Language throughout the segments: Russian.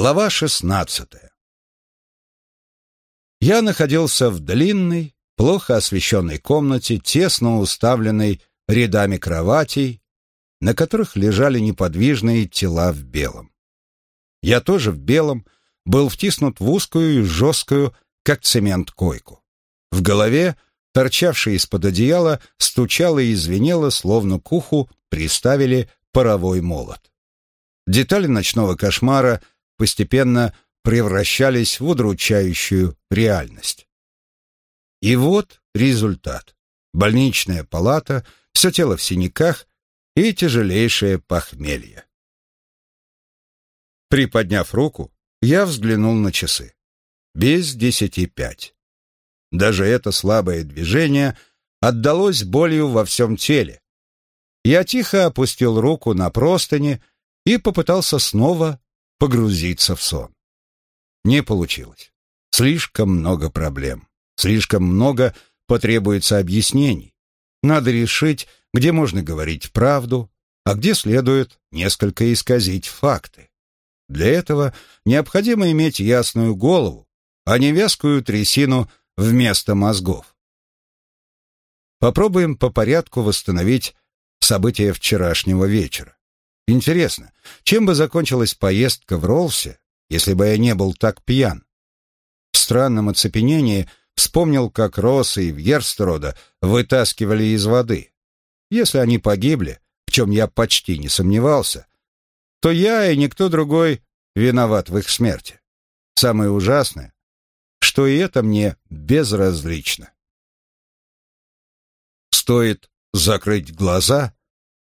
Глава шестнадцатая. Я находился в длинной, плохо освещенной комнате, тесно уставленной рядами кроватей, на которых лежали неподвижные тела в белом. Я тоже в белом, был втиснут в узкую и жесткую, как цемент, койку. В голове, торчавшей из-под одеяла, стучало и звенело, словно к уху приставили паровой молот. Детали ночного кошмара постепенно превращались в удручающую реальность. И вот результат. Больничная палата, все тело в синяках и тяжелейшее похмелье. Приподняв руку, я взглянул на часы. Без десяти пять. Даже это слабое движение отдалось болью во всем теле. Я тихо опустил руку на простыни и попытался снова погрузиться в сон. Не получилось. Слишком много проблем. Слишком много потребуется объяснений. Надо решить, где можно говорить правду, а где следует несколько исказить факты. Для этого необходимо иметь ясную голову, а не вязкую трясину вместо мозгов. Попробуем по порядку восстановить события вчерашнего вечера. Интересно, чем бы закончилась поездка в Ролсе, если бы я не был так пьян? В странном оцепенении вспомнил, как Росса и Вьерстерода вытаскивали из воды. Если они погибли, в чем я почти не сомневался, то я и никто другой виноват в их смерти. Самое ужасное, что и это мне безразлично. Стоит закрыть глаза,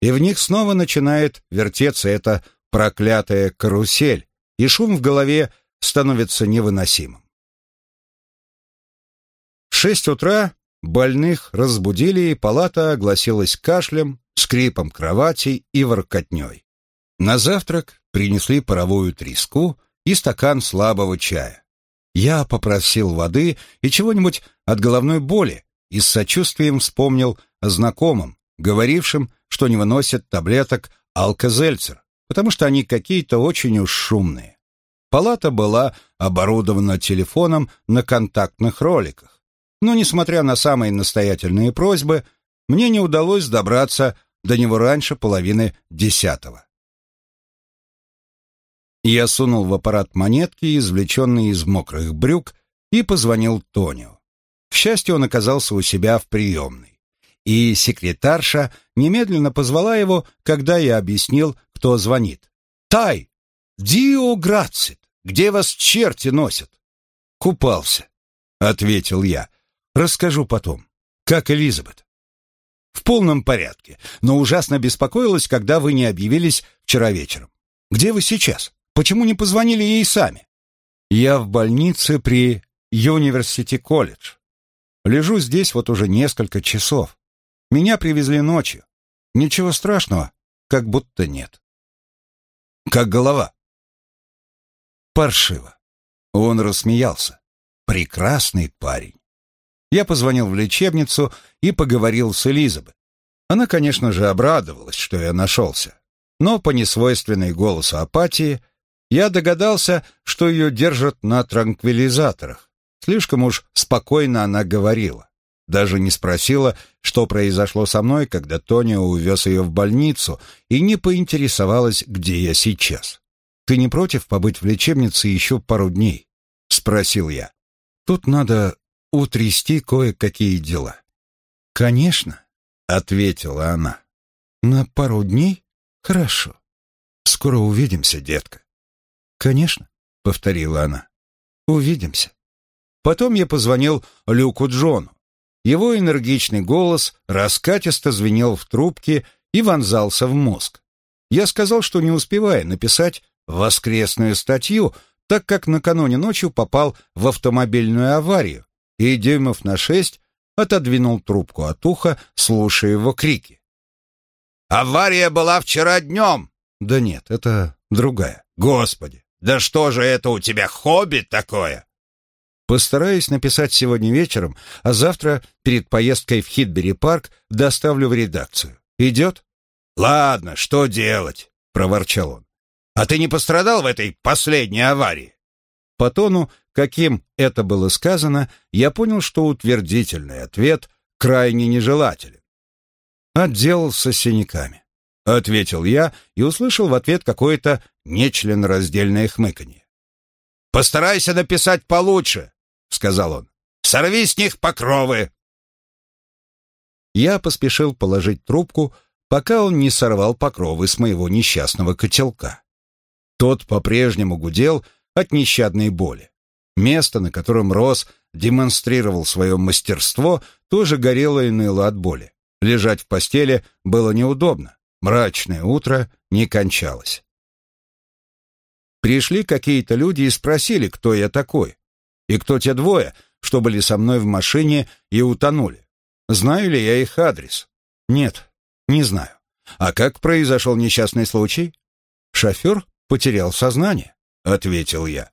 и в них снова начинает вертеться эта проклятая карусель, и шум в голове становится невыносимым. В шесть утра больных разбудили, и палата огласилась кашлем, скрипом кроватей и воркотней. На завтрак принесли паровую треску и стакан слабого чая. Я попросил воды и чего-нибудь от головной боли и с сочувствием вспомнил о знакомом, говорившем, что не выносят таблеток алкозельцер, потому что они какие-то очень уж шумные. Палата была оборудована телефоном на контактных роликах. Но, несмотря на самые настоятельные просьбы, мне не удалось добраться до него раньше половины десятого. Я сунул в аппарат монетки, извлеченные из мокрых брюк, и позвонил Тонио. К счастью, он оказался у себя в приемной и секретарша немедленно позвала его, когда я объяснил, кто звонит. «Тай! Дио Грацит! Где вас черти носят?» «Купался», — ответил я. «Расскажу потом. Как Элизабет?» «В полном порядке, но ужасно беспокоилась, когда вы не объявились вчера вечером. Где вы сейчас? Почему не позвонили ей сами?» «Я в больнице при Юниверсити колледж. Лежу здесь вот уже несколько часов. Меня привезли ночью. Ничего страшного, как будто нет. Как голова? Паршиво. Он рассмеялся. Прекрасный парень. Я позвонил в лечебницу и поговорил с Элизабет. Она, конечно же, обрадовалась, что я нашелся. Но по несвойственной голосу апатии я догадался, что ее держат на транквилизаторах. Слишком уж спокойно она говорила. Даже не спросила, что произошло со мной, когда Тоня увез ее в больницу, и не поинтересовалась, где я сейчас. «Ты не против побыть в лечебнице еще пару дней?» — спросил я. «Тут надо утрясти кое-какие дела». «Конечно», — ответила она. «На пару дней? Хорошо. Скоро увидимся, детка». «Конечно», — повторила она. «Увидимся». Потом я позвонил Люку Джону. Его энергичный голос раскатисто звенел в трубке и вонзался в мозг. Я сказал, что не успеваю написать воскресную статью, так как накануне ночью попал в автомобильную аварию, и дюймов на шесть отодвинул трубку от уха, слушая его крики. «Авария была вчера днем!» «Да нет, это другая. Господи, да что же это у тебя хобби такое?» Постараюсь написать сегодня вечером, а завтра перед поездкой в Хитбери-парк доставлю в редакцию. Идет? Ладно, что делать? проворчал он. А ты не пострадал в этой последней аварии?» По тону, каким это было сказано, я понял, что утвердительный ответ крайне нежелателен. «Отделался синяками», — ответил я и услышал в ответ какое-то нечленораздельное хмыканье. «Постарайся написать получше», — сказал он. «Сорви с них покровы». Я поспешил положить трубку, пока он не сорвал покровы с моего несчастного котелка. Тот по-прежнему гудел от нещадной боли. Место, на котором Рос демонстрировал свое мастерство, тоже горело и ныло от боли. Лежать в постели было неудобно. Мрачное утро не кончалось. Пришли какие-то люди и спросили, кто я такой, и кто те двое, что были со мной в машине и утонули. Знаю ли я их адрес? Нет, не знаю. А как произошел несчастный случай? Шофер потерял сознание, ответил я.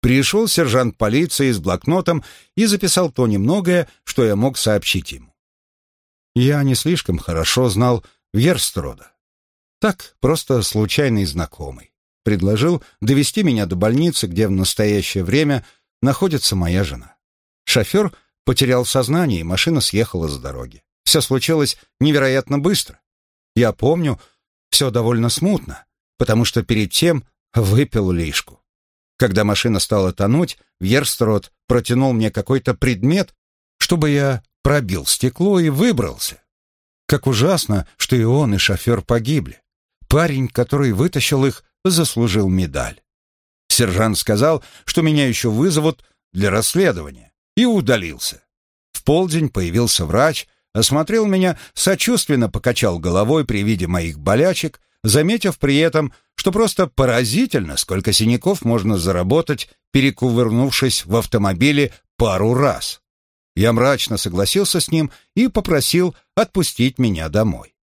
Пришел сержант полиции с блокнотом и записал то немногое, что я мог сообщить ему. Я не слишком хорошо знал Верстрода. Так, просто случайный знакомый. Предложил довести меня до больницы, где в настоящее время находится моя жена. Шофер потерял сознание, и машина съехала с дороги. Все случилось невероятно быстро. Я помню, все довольно смутно, потому что перед тем выпил лишку. Когда машина стала тонуть, Вьерстрот протянул мне какой-то предмет, чтобы я пробил стекло и выбрался. Как ужасно, что и он, и шофер погибли. Парень, который вытащил их, заслужил медаль. Сержант сказал, что меня еще вызовут для расследования, и удалился. В полдень появился врач, осмотрел меня, сочувственно покачал головой при виде моих болячек, заметив при этом, что просто поразительно, сколько синяков можно заработать, перекувырнувшись в автомобиле пару раз. Я мрачно согласился с ним и попросил отпустить меня домой.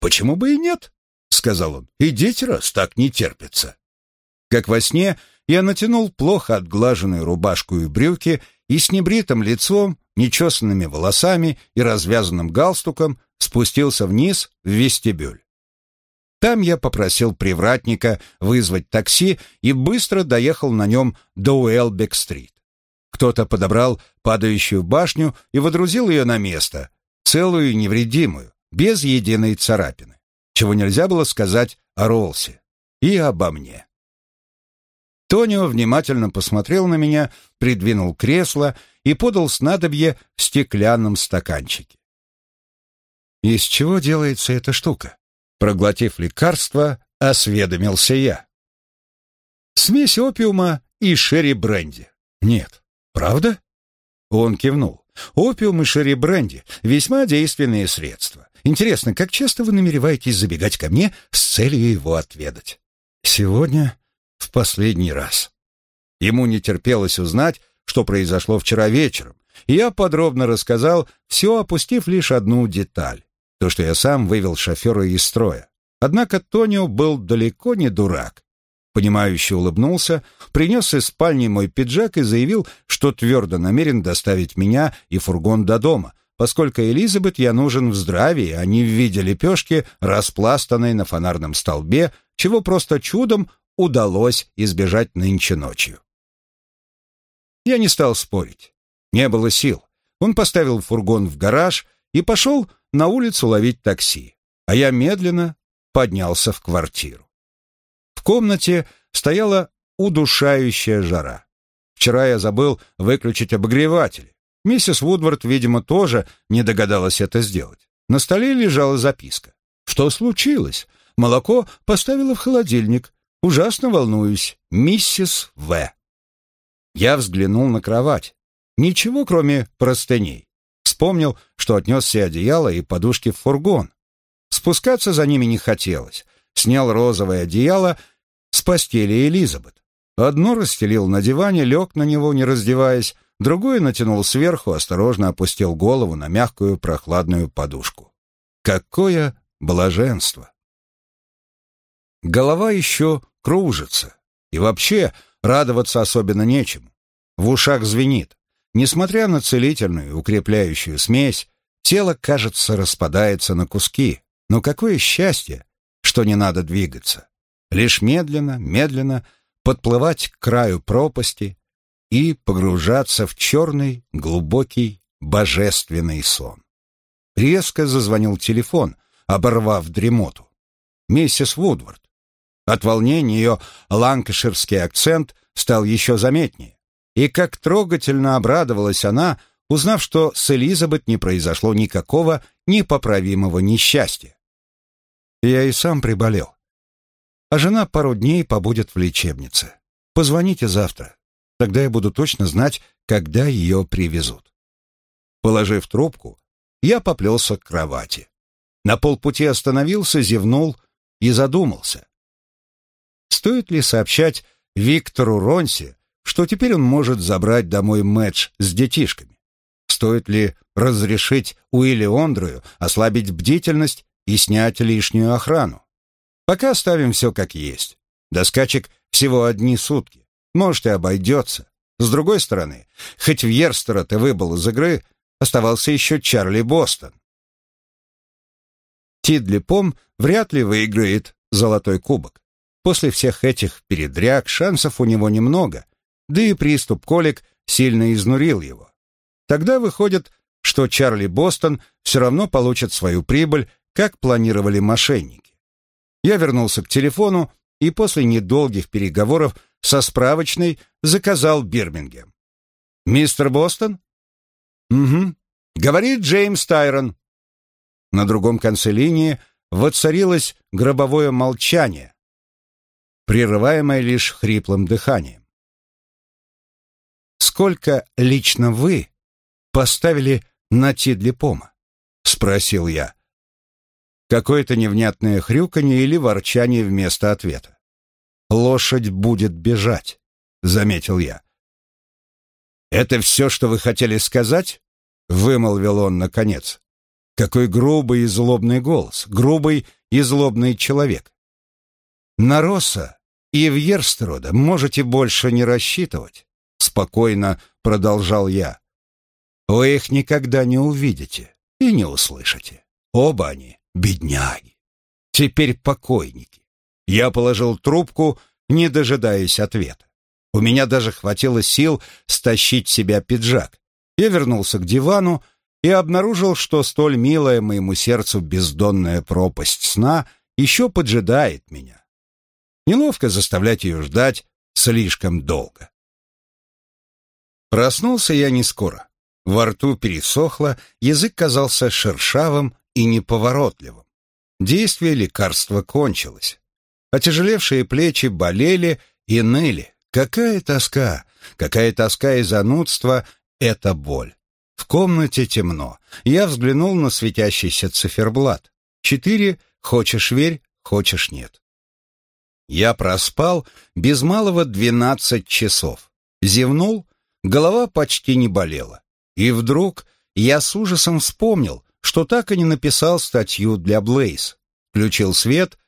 «Почему бы и нет?» — сказал он. «Идите, раз так не терпится». Как во сне, я натянул плохо отглаженную рубашку и брюки и с небритым лицом, нечесанными волосами и развязанным галстуком спустился вниз в вестибюль. Там я попросил привратника вызвать такси и быстро доехал на нем до Уэлбек-стрит. Кто-то подобрал падающую башню и водрузил ее на место, целую и невредимую, без единой царапины, чего нельзя было сказать о Ролсе и обо мне. Тонио внимательно посмотрел на меня, придвинул кресло и подал снадобье в стеклянном стаканчике. «Из чего делается эта штука?» Проглотив лекарство, осведомился я. «Смесь опиума и шерри-бренди». «Нет, правда?» Он кивнул. «Опиум и шерри-бренди — весьма действенные средства. Интересно, как часто вы намереваетесь забегать ко мне с целью его отведать?» «Сегодня в последний раз». Ему не терпелось узнать, что произошло вчера вечером, и я подробно рассказал, все опустив лишь одну деталь то, что я сам вывел шофера из строя. Однако Тонио был далеко не дурак. Понимающе улыбнулся, принес из спальни мой пиджак и заявил, что твердо намерен доставить меня и фургон до дома, поскольку Элизабет я нужен в здравии, а не в виде лепешки, распластанной на фонарном столбе, чего просто чудом удалось избежать нынче ночью. Я не стал спорить. Не было сил. Он поставил фургон в гараж и пошел на улицу ловить такси, а я медленно поднялся в квартиру. В комнате стояла удушающая жара. Вчера я забыл выключить обогреватель. Миссис Вудвард, видимо, тоже не догадалась это сделать. На столе лежала записка. Что случилось? Молоко поставила в холодильник. Ужасно волнуюсь. Миссис В. Я взглянул на кровать. Ничего, кроме простыней. Вспомнил, что отнес все одеяла и подушки в фургон. Спускаться за ними не хотелось. Снял розовое одеяло с постели Элизабет. Одно расстелил на диване, лег на него, не раздеваясь, другое натянул сверху, осторожно опустил голову на мягкую прохладную подушку. Какое блаженство! Голова еще кружится. И вообще радоваться особенно нечему. В ушах звенит. Несмотря на целительную, укрепляющую смесь, тело, кажется, распадается на куски. Но какое счастье, что не надо двигаться. лишь медленно, медленно подплывать к краю пропасти и погружаться в черный, глубокий, божественный сон. Резко зазвонил телефон, оборвав дремоту. Миссис Вудвард. От волнения ее ланкаширский акцент стал еще заметнее. И как трогательно обрадовалась она, узнав, что с Элизабет не произошло никакого непоправимого несчастья. Я и сам приболел. А жена пару дней побудет в лечебнице. Позвоните завтра. Тогда я буду точно знать, когда ее привезут. Положив трубку, я поплелся к кровати. На полпути остановился, зевнул и задумался. Стоит ли сообщать Виктору Ронси, что теперь он может забрать домой Мэтч с детишками? Стоит ли разрешить Уилли Ондрою ослабить бдительность и снять лишнюю охрану? Пока оставим все как есть. До скачек всего одни сутки. Может, и обойдется. С другой стороны, хоть в Ерстера ты выбыл из игры, оставался еще Чарли Бостон. Тидли Пом вряд ли выиграет золотой кубок. После всех этих передряг шансов у него немного, да и приступ колик сильно изнурил его. Тогда выходит, что Чарли Бостон все равно получит свою прибыль, как планировали мошенники. Я вернулся к телефону и после недолгих переговоров со справочной заказал Бирмингем. «Мистер Бостон?» «Угу. Говорит Джеймс Тайрон». На другом конце линии воцарилось гробовое молчание, прерываемое лишь хриплым дыханием. «Сколько лично вы поставили на Тидлипома?» — спросил я. Какое-то невнятное хрюканье или ворчание вместо ответа. «Лошадь будет бежать», — заметил я. «Это все, что вы хотели сказать?» — вымолвил он наконец. Какой грубый и злобный голос, грубый и злобный человек. На Росса и в Ерстерода можете больше не рассчитывать, спокойно продолжал я. Вы их никогда не увидите и не услышите. Оба они бедняги. Теперь покойники. Я положил трубку, не дожидаясь ответа. У меня даже хватило сил стащить себя пиджак. Я вернулся к дивану, и обнаружил, что столь милая моему сердцу бездонная пропасть сна еще поджидает меня. Неловко заставлять ее ждать слишком долго. Проснулся я не скоро. Во рту пересохло, язык казался шершавым и неповоротливым. Действие лекарства кончилось. Отяжелевшие плечи болели и ныли. Какая тоска, какая тоска и занудство — это боль. В комнате темно. Я взглянул на светящийся циферблат. Четыре, хочешь верь, хочешь нет. Я проспал без малого двенадцать часов. Зевнул, голова почти не болела. И вдруг я с ужасом вспомнил, что так и не написал статью для Блейз. Включил свет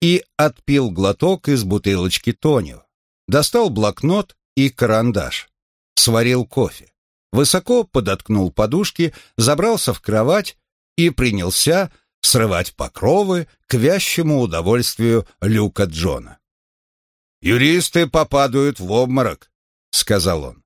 и отпил глоток из бутылочки Тонио. Достал блокнот и карандаш. Сварил кофе высоко подоткнул подушки, забрался в кровать и принялся срывать покровы к вящему удовольствию Люка Джона. «Юристы попадают в обморок», — сказал он.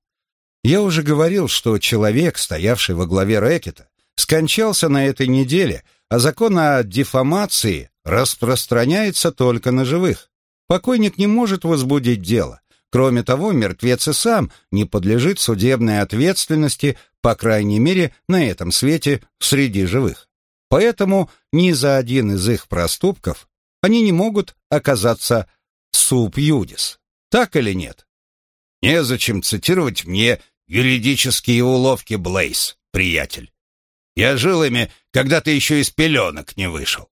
Я уже говорил, что человек, стоявший во главе рэкета, скончался на этой неделе, а закон о дефамации распространяется только на живых. Покойник не может возбудить дело, Кроме того, мертвец и сам не подлежит судебной ответственности, по крайней мере, на этом свете среди живых. Поэтому ни за один из их проступков они не могут оказаться суп юдис. Так или нет? Незачем цитировать мне юридические уловки Блейс, приятель. Я жил ими, когда ты еще из пеленок не вышел.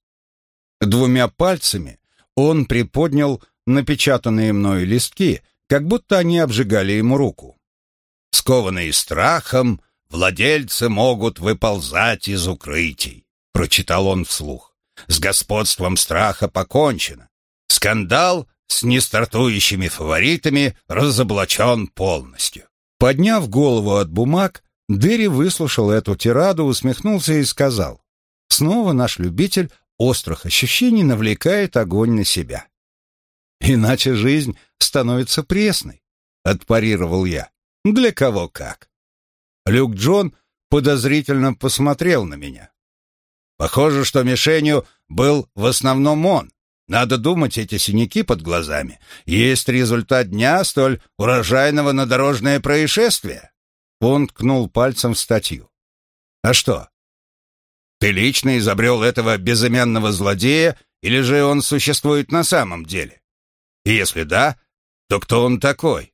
Двумя пальцами он приподнял напечатанные мною листки, как будто они обжигали ему руку. «Скованные страхом, владельцы могут выползать из укрытий», — прочитал он вслух. «С господством страха покончено. Скандал с нестартующими фаворитами разоблачен полностью». Подняв голову от бумаг, Дерри выслушал эту тираду, усмехнулся и сказал, «Снова наш любитель острых ощущений навлекает огонь на себя. Иначе жизнь становится пресной, отпарировал я. Для кого как. Люк Джон подозрительно посмотрел на меня. Похоже, что мишенью был в основном он. Надо думать, эти синяки под глазами есть результат дня столь урожайного на дорожное происшествие. Он ткнул пальцем в статью. А что? Ты лично изобрел этого безымянного злодея, или же он существует на самом деле? И если да, то кто он такой?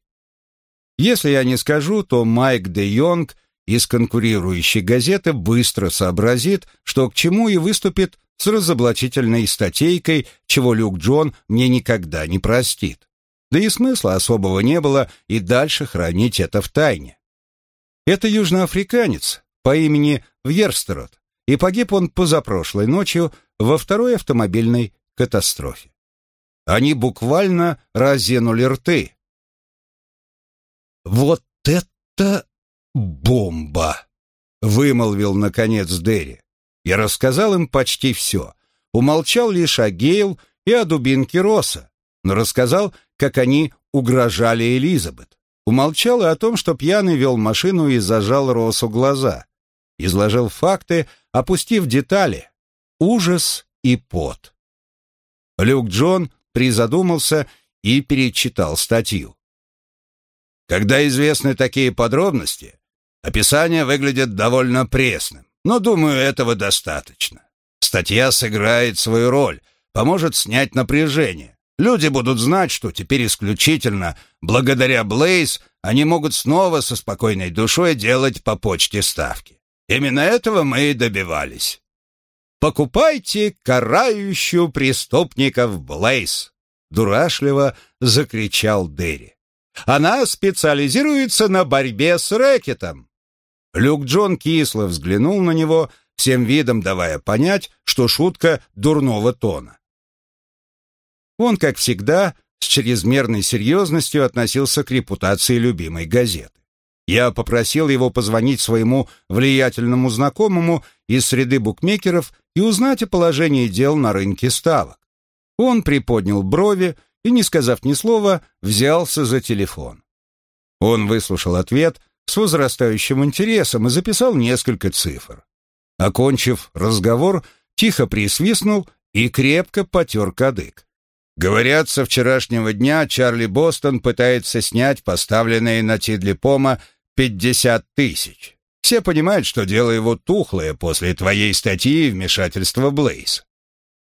Если я не скажу, то Майк де Йонг из конкурирующей газеты быстро сообразит, что к чему и выступит с разоблачительной статейкой, чего Люк Джон мне никогда не простит. Да и смысла особого не было и дальше хранить это в тайне. Это южноафриканец по имени Вьерстерот, и погиб он позапрошлой ночью во второй автомобильной катастрофе. Они буквально разенули рты. «Вот это бомба!» — вымолвил, наконец, Дерри. Я рассказал им почти все. Умолчал лишь о Гейл и о дубинке Росса, но рассказал, как они угрожали Элизабет. Умолчал и о том, что пьяный вел машину и зажал Россу глаза. Изложил факты, опустив детали. Ужас и пот. Люк Джон призадумался и перечитал статью. Когда известны такие подробности, описание выглядит довольно пресным, но, думаю, этого достаточно. Статья сыграет свою роль, поможет снять напряжение. Люди будут знать, что теперь исключительно благодаря Блейз они могут снова со спокойной душой делать по почте ставки. Именно этого мы и добивались. «Покупайте карающую преступников Блейз!» — дурашливо закричал Дерри. «Она специализируется на борьбе с рэкетом!» Люк Джон кисло взглянул на него, всем видом давая понять, что шутка дурного тона. Он, как всегда, с чрезмерной серьезностью относился к репутации любимой газеты. Я попросил его позвонить своему влиятельному знакомому из среды букмекеров и узнать о положении дел на рынке ставок. Он приподнял брови и, не сказав ни слова, взялся за телефон. Он выслушал ответ с возрастающим интересом и записал несколько цифр. Окончив разговор, тихо присвистнул и крепко потер кадык. Говорят, со вчерашнего дня Чарли Бостон пытается снять поставленные на Тидлипома 50 тысяч. Все понимают, что дело его тухлое после твоей статьи и вмешательства Блейз.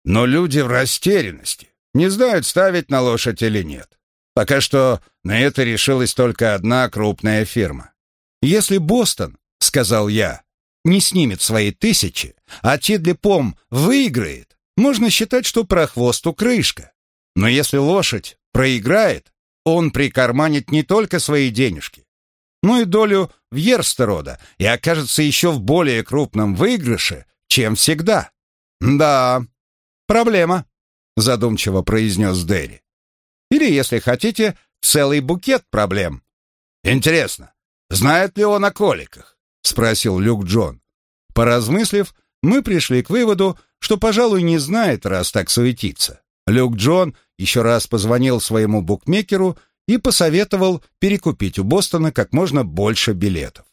Но люди в растерянности, не знают, ставить на лошадь или нет. Пока что на это решилась только одна крупная фирма. «Если Бостон, — сказал я, — не снимет свои тысячи, а Тидлипом выиграет, можно считать, что прохвосту крышка. Но если лошадь проиграет, он прикарманит не только свои денежки, но и долю в Ерстерода и окажется еще в более крупном выигрыше, чем всегда. «Да, проблема», — задумчиво произнес Дерри. «Или, если хотите, целый букет проблем». «Интересно, знает ли он о коликах?» — спросил Люк Джон. Поразмыслив, мы пришли к выводу, что, пожалуй, не знает, раз так суетится. Люк Джон еще раз позвонил своему букмекеру и посоветовал перекупить у Бостона как можно больше билетов.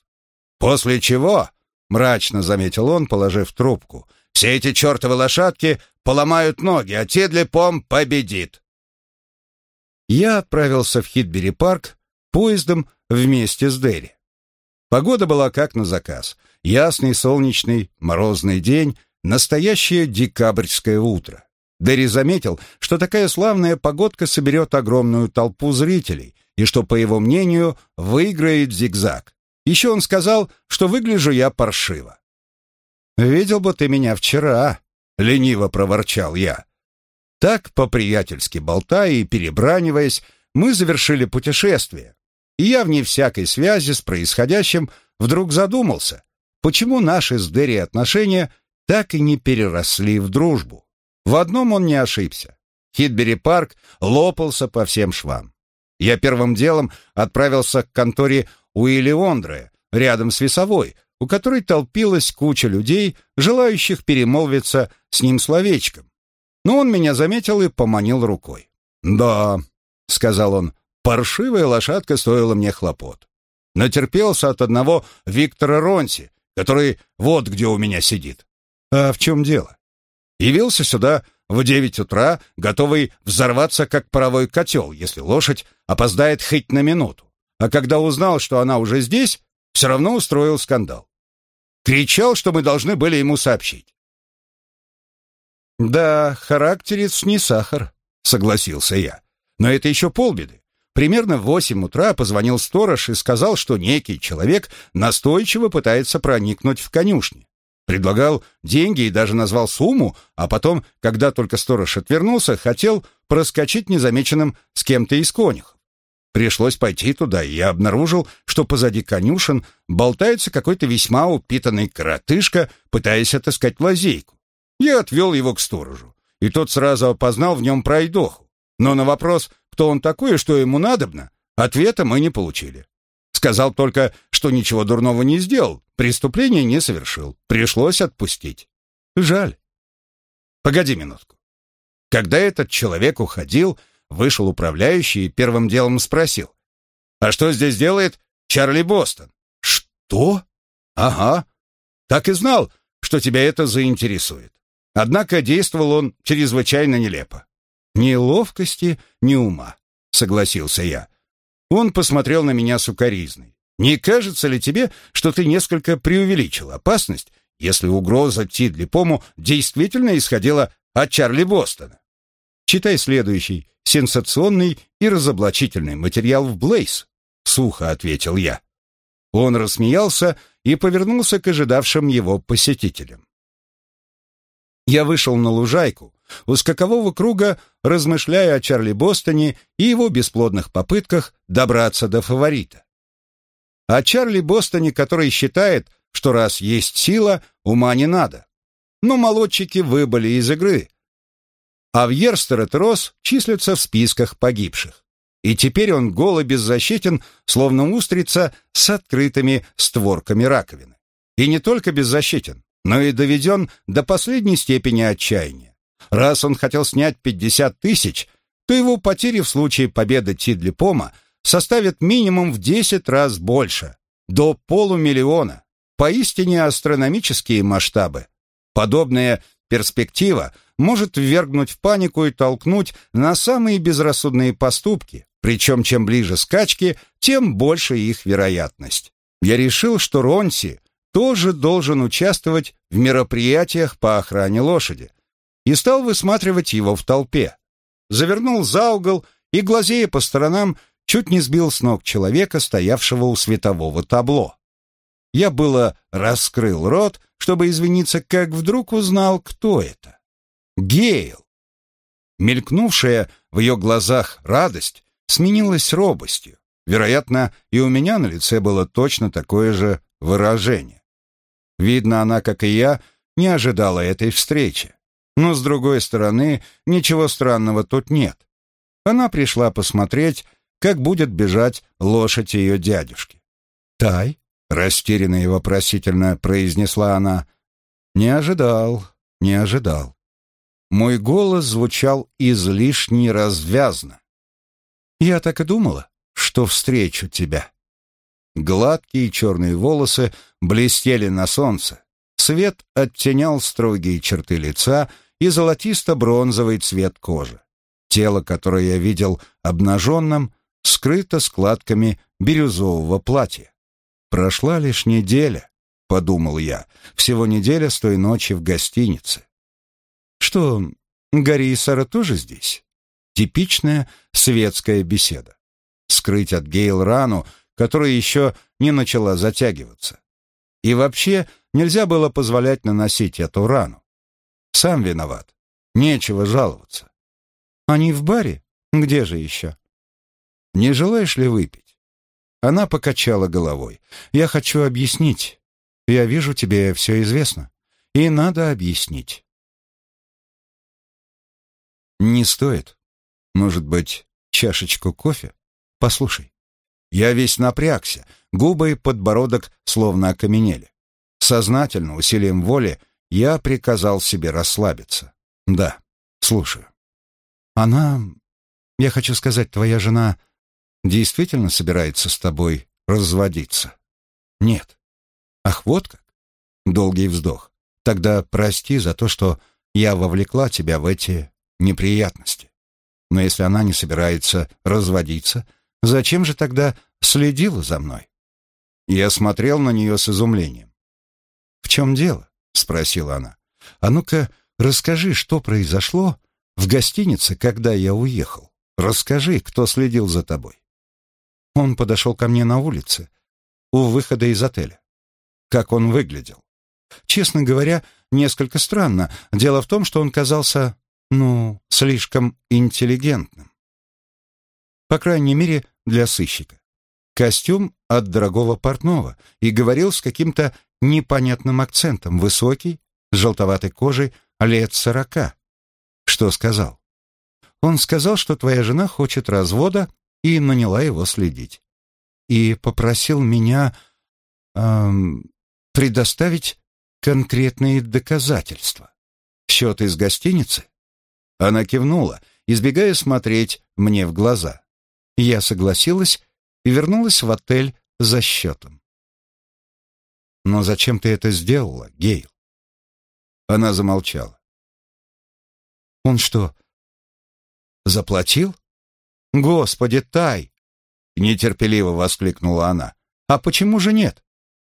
«После чего», — мрачно заметил он, положив трубку, «все эти чертовы лошадки поломают ноги, а Тедли-Пом победит». Я отправился в Хитбери-парк поездом вместе с Дерри. Погода была как на заказ. Ясный, солнечный, морозный день, настоящее декабрьское утро. Дерри заметил, что такая славная погодка соберет огромную толпу зрителей и что, по его мнению, выиграет зигзаг. Еще он сказал, что выгляжу я паршиво. «Видел бы ты меня вчера», — лениво проворчал я. Так, по-приятельски болтая и перебраниваясь, мы завершили путешествие. И я вне всякой связи с происходящим вдруг задумался, почему наши с Дерри отношения так и не переросли в дружбу. В одном он не ошибся. Хитбери-парк лопался по всем швам. Я первым делом отправился к конторе Уилли Ондре, рядом с весовой, у которой толпилась куча людей, желающих перемолвиться с ним словечком. Но он меня заметил и поманил рукой. «Да», — сказал он, — «паршивая лошадка стоила мне хлопот. Натерпелся от одного Виктора Ронси, который вот где у меня сидит. А в чем дело? Явился сюда в девять утра, готовый взорваться, как паровой котел, если лошадь опоздает хоть на минуту. А когда узнал, что она уже здесь, все равно устроил скандал. Кричал, что мы должны были ему сообщить. «Да, характерец не сахар», — согласился я. «Но это еще полбеды. Примерно в восемь утра позвонил сторож и сказал, что некий человек настойчиво пытается проникнуть в конюшни. Предлагал деньги и даже назвал сумму, а потом, когда только сторож отвернулся, хотел проскочить незамеченным с кем-то из конюхов. Пришлось пойти туда, и я обнаружил, что позади конюшен болтается какой-то весьма упитанный коротышка, пытаясь отыскать лазейку. Я отвел его к сторожу, и тот сразу опознал в нем пройдоху. Но на вопрос, кто он такой и что ему надобно, ответа мы не получили. Сказал только, что ничего дурного не сделал, преступления не совершил. Пришлось отпустить. Жаль. Погоди минутку. Когда этот человек уходил, вышел управляющий и первым делом спросил. «А что здесь делает Чарли Бостон?» «Что?» «Ага. Так и знал, что тебя это заинтересует. Однако действовал он чрезвычайно нелепо. Ни ловкости, ни ума», — согласился я. Он посмотрел на меня сукоризной. «Не кажется ли тебе, что ты несколько преувеличил опасность, если угроза Тидлипому действительно исходила от Чарли Бостона?» Читай следующий, сенсационный и разоблачительный материал в Блейз, сухо ответил я. Он рассмеялся и повернулся к ожидавшим его посетителям. Я вышел на лужайку, у скакового круга, размышляя о Чарли Бостоне и его бесплодных попытках добраться до фаворита. О Чарли Бостоне, который считает, что раз есть сила, ума не надо. Но молодчики выбыли из игры, а в Ерстерет-Рос числится в списках погибших. И теперь он голо беззащитен, словно устрица с открытыми створками раковины. И не только беззащитен, но и доведен до последней степени отчаяния. Раз он хотел снять 50 тысяч, то его потери в случае победы Тидли Пома составят минимум в 10 раз больше, до полумиллиона. Поистине астрономические масштабы. Подобная перспектива может ввергнуть в панику и толкнуть на самые безрассудные поступки, причем чем ближе скачки, тем больше их вероятность. Я решил, что Ронси тоже должен участвовать в мероприятиях по охране лошади, и стал высматривать его в толпе. Завернул за угол и, глазея по сторонам, чуть не сбил с ног человека, стоявшего у светового табло. Я было раскрыл рот, чтобы извиниться, как вдруг узнал, кто это. Гейл. Мелькнувшая в ее глазах радость сменилась робостью. Вероятно, и у меня на лице было точно такое же выражение. Видно, она, как и я, не ожидала этой встречи. Но, с другой стороны, ничего странного тут нет. Она пришла посмотреть, как будет бежать лошадь ее дядюшки. «Тай?» — растерянно и вопросительно произнесла она. «Не ожидал, не ожидал». Мой голос звучал излишне развязно. «Я так и думала, что встречу тебя». Гладкие черные волосы блестели на солнце. Свет оттенял строгие черты лица и золотисто-бронзовый цвет кожи. Тело, которое я видел обнаженным, скрыто складками бирюзового платья. «Прошла лишь неделя», — подумал я, — «всего неделя с той ночи в гостинице». «Что, Гарри и Сара тоже здесь?» Типичная светская беседа. Скрыть от Гейл рану, которая еще не начала затягиваться. И вообще нельзя было позволять наносить эту рану. Сам виноват. Нечего жаловаться. Они в баре? Где же еще? Не желаешь ли выпить? Она покачала головой. Я хочу объяснить. Я вижу, тебе все известно. И надо объяснить. Не стоит. Может быть, чашечку кофе? Послушай. Я весь напрягся, губы и подбородок словно окаменели. Сознательно, усилием воли, я приказал себе расслабиться. Да, слушаю. Она... Я хочу сказать, твоя жена действительно собирается с тобой разводиться? Нет. Ах, вот как? Долгий вздох. Тогда прости за то, что я вовлекла тебя в эти неприятности. Но если она не собирается разводиться, зачем же тогда следила за мной? Я смотрел на нее с изумлением. «В чем дело?» — спросила она. «А ну-ка, расскажи, что произошло в гостинице, когда я уехал. Расскажи, кто следил за тобой». Он подошел ко мне на улице, у выхода из отеля. Как он выглядел? Честно говоря, несколько странно. Дело в том, что он казался, ну, слишком интеллигентным. По крайней мере, для сыщика. Костюм от дорогого портного и говорил с каким-то непонятным акцентом, высокий, с желтоватой кожей, лет сорока. Что сказал? Он сказал, что твоя жена хочет развода и наняла его следить. И попросил меня эм, предоставить конкретные доказательства. Счет из гостиницы? Она кивнула, избегая смотреть мне в глаза. Я согласилась и вернулась в отель за счетом. «Но зачем ты это сделала, Гейл?» Она замолчала. «Он что, заплатил?» «Господи, Тай!» — нетерпеливо воскликнула она. «А почему же нет?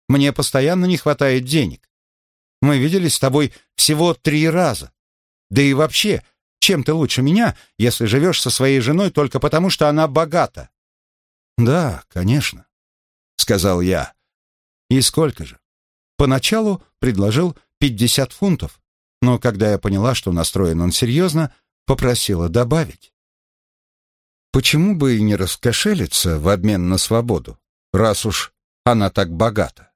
Мне постоянно не хватает денег. Мы виделись с тобой всего три раза. Да и вообще, чем ты лучше меня, если живешь со своей женой только потому, что она богата?» «Да, конечно», — сказал я. «И сколько же?» Поначалу предложил пятьдесят фунтов, но когда я поняла, что настроен он серьезно, попросила добавить. Почему бы и не раскошелиться в обмен на свободу, раз уж она так богата?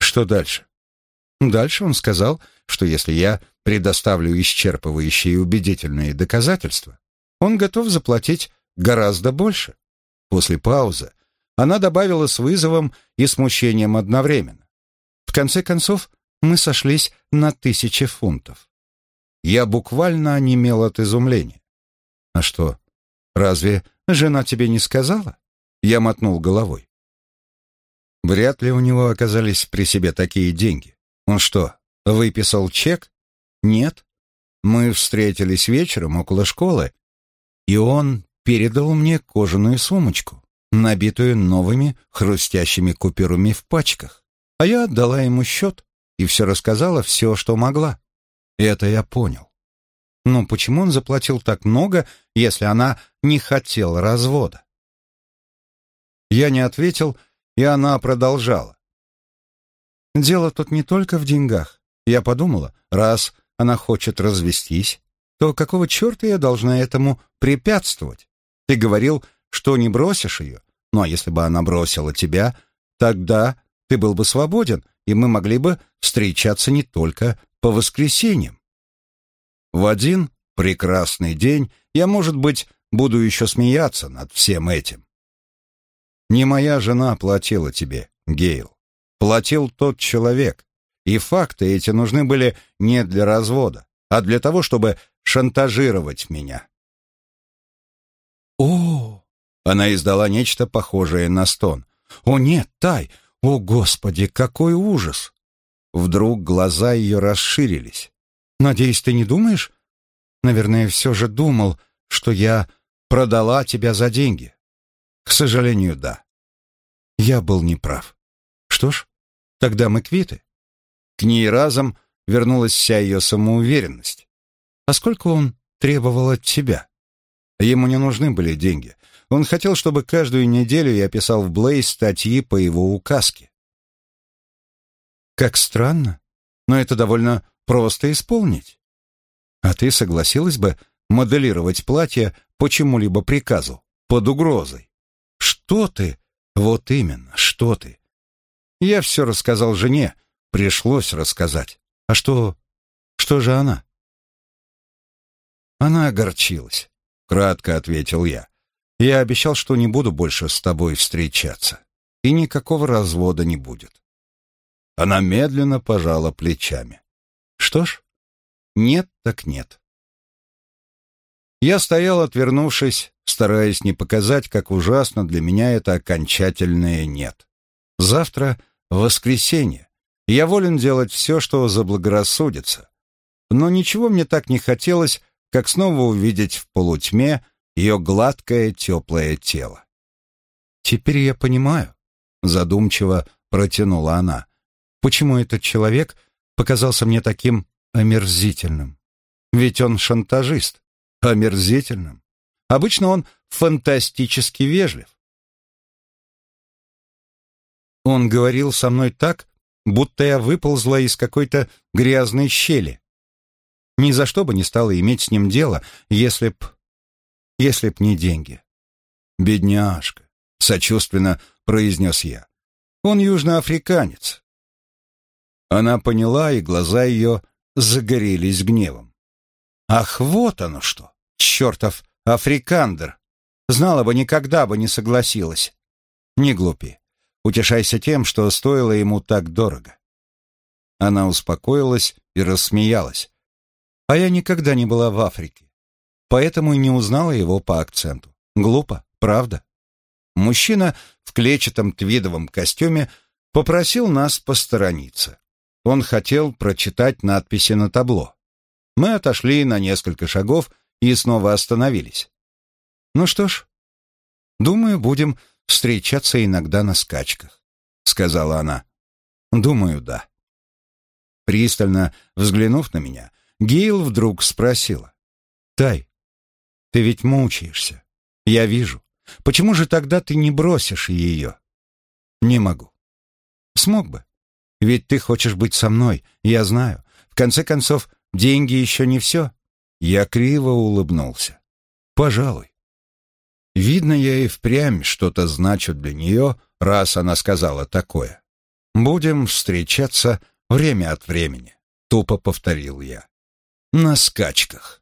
Что дальше? Дальше он сказал, что если я предоставлю исчерпывающие и убедительные доказательства, он готов заплатить гораздо больше. После паузы она добавила с вызовом и смущением одновременно. В конце концов, мы сошлись на тысяче фунтов. Я буквально онемел от изумления. А что, разве жена тебе не сказала? Я мотнул головой. Вряд ли у него оказались при себе такие деньги. Он что, выписал чек? Нет. Мы встретились вечером около школы, и он передал мне кожаную сумочку, набитую новыми хрустящими купюрами в пачках. А я отдала ему счет и все рассказала, все, что могла. Это я понял. Но почему он заплатил так много, если она не хотела развода? Я не ответил, и она продолжала. Дело тут не только в деньгах. Я подумала, раз она хочет развестись, то какого черта я должна этому препятствовать? Ты говорил, что не бросишь ее. Ну а если бы она бросила тебя, тогда ты был бы свободен, и мы могли бы встречаться не только по воскресеньям. В один прекрасный день я, может быть, буду еще смеяться над всем этим. Не моя жена платила тебе, Гейл. Платил тот человек. И факты эти нужны были не для развода, а для того, чтобы шантажировать меня. О! Она издала нечто похожее на стон. О нет, Тай! О, Господи, какой ужас! Вдруг глаза ее расширились. Надеюсь, ты не думаешь? Наверное, все же думал, что я продала тебя за деньги. К сожалению, да. Я был неправ. Что ж, тогда мы квиты. К ней разом вернулась вся ее самоуверенность. А сколько он требовал от тебя? Ему не нужны были деньги. Он хотел, чтобы каждую неделю я писал в Блейз статьи по его указке. Как странно, но это довольно просто исполнить. А ты согласилась бы моделировать платье по чему-либо приказу, под угрозой? Что ты? Вот именно, что ты? Я все рассказал жене, пришлось рассказать. А что... что же она? Она огорчилась, кратко ответил я. Я обещал, что не буду больше с тобой встречаться, и никакого развода не будет. Она медленно пожала плечами. Что ж, нет так нет. Я стоял, отвернувшись, стараясь не показать, как ужасно для меня это окончательное «нет». Завтра — воскресенье. Я волен делать все, что заблагорассудится. Но ничего мне так не хотелось, как снова увидеть в полутьме ее гладкое теплое тело. «Теперь я понимаю», — задумчиво протянула она, «почему этот человек показался мне таким омерзительным. Ведь он шантажист. Омерзительным. Обычно он фантастически вежлив. Он говорил со мной так, будто я выползла из какой-то грязной щели. Ни за что бы не стала иметь с ним дело, если б... если б не деньги. «Бедняжка», — сочувственно произнес я. «Он южноафриканец». Она поняла, и глаза ее загорелись гневом. «Ах, вот оно что! Чертов африкандр! Знала бы, никогда бы не согласилась. Не глупи. Утешайся тем, что стоило ему так дорого». Она успокоилась и рассмеялась. А я никогда не была в Африке, поэтому и не узнала его по акценту. Глупо, правда? Мужчина в клетчатом твидовом костюме попросил нас посторониться. Он хотел прочитать надписи на табло. Мы отошли на несколько шагов и снова остановились. «Ну что ж, думаю, будем встречаться иногда на скачках», — сказала она. «Думаю, да». Пристально взглянув на меня, Гейл вдруг спросила. «Тай, ты ведь мучаешься. Я вижу. Почему же тогда ты не бросишь ее?» «Не могу». «Смог бы. Ведь ты хочешь быть со мной, я знаю. В конце концов, деньги еще не все». Я криво улыбнулся. «Пожалуй». Видно, я и впрямь что-то значу для нее, раз она сказала такое. «Будем встречаться время от времени», — тупо повторил я на скачках.